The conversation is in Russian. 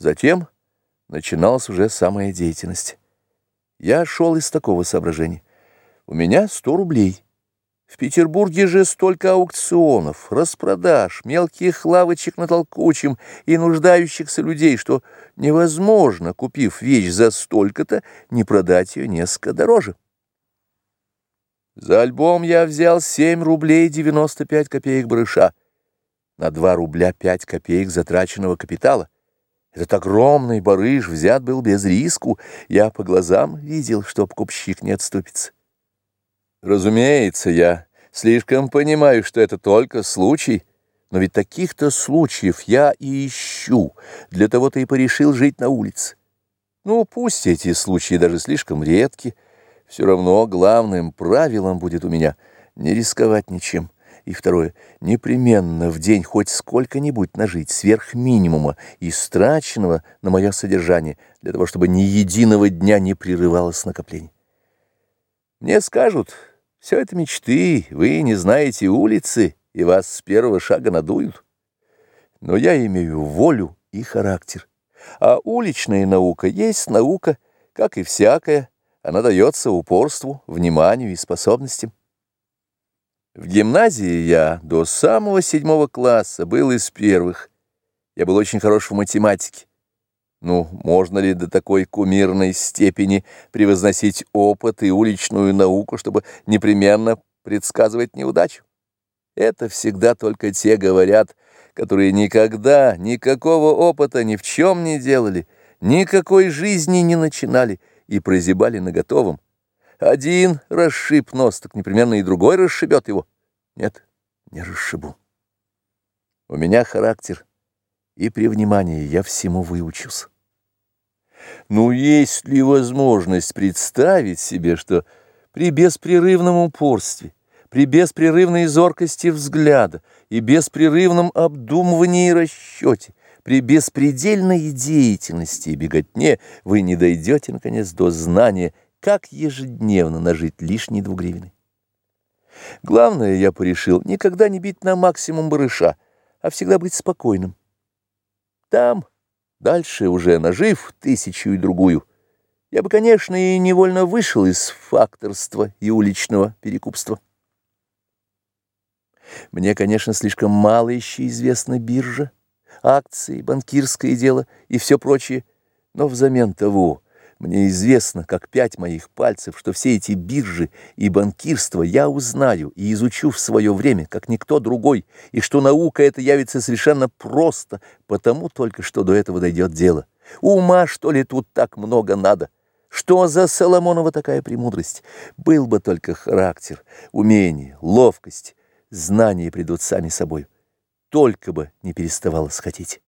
Затем начиналась уже самая деятельность. Я шел из такого соображения. У меня сто рублей. В Петербурге же столько аукционов, распродаж, мелких лавочек на толкучем и нуждающихся людей, что невозможно, купив вещь за столько-то, не продать ее несколько дороже. За альбом я взял 7 рублей 95 копеек барыша, на 2 рубля 5 копеек затраченного капитала. Этот огромный барыш взят был без риску, я по глазам видел, что покупщик не отступится. Разумеется, я слишком понимаю, что это только случай, но ведь таких-то случаев я и ищу, для того-то и порешил жить на улице. Ну, пусть эти случаи даже слишком редки, все равно главным правилом будет у меня не рисковать ничем. И второе, непременно в день хоть сколько-нибудь нажить сверх минимума, истраченного на мое содержание, для того, чтобы ни единого дня не прерывалось накопление. Мне скажут... Все это мечты, вы не знаете улицы, и вас с первого шага надуют. Но я имею волю и характер. А уличная наука есть наука, как и всякая, она дается упорству, вниманию и способностям. В гимназии я до самого седьмого класса был из первых. Я был очень хорош в математике. Ну, можно ли до такой кумирной степени превозносить опыт и уличную науку, чтобы непременно предсказывать неудачу? Это всегда только те говорят, которые никогда никакого опыта ни в чем не делали, никакой жизни не начинали и прозябали на готовом. Один расшиб нос, так непременно и другой расшибет его. Нет, не расшибу. У меня характер — и при внимании я всему выучился. Ну, есть ли возможность представить себе, что при беспрерывном упорстве, при беспрерывной зоркости взгляда и беспрерывном обдумывании и расчете, при беспредельной деятельности и беготне вы не дойдете, наконец, до знания, как ежедневно нажить лишние двугривины. Главное, я порешил, никогда не бить на максимум барыша, а всегда быть спокойным. Там, дальше уже нажив тысячу и другую, я бы, конечно, и невольно вышел из факторства и уличного перекупства. Мне, конечно, слишком мало еще известна биржа, акции, банкирское дело и все прочее, но взамен того мне известно, как пять моих пальцев, что все эти биржи и банкирство я узнаю и изучу в свое время, как никто другой, и что наука эта явится совершенно просто, потому только что до этого дойдет дело. Ума, что ли, тут так много надо? Что за Соломонова такая премудрость? Был бы только характер, умение, ловкость, знания придут сами собой. Только бы не переставалось хотеть.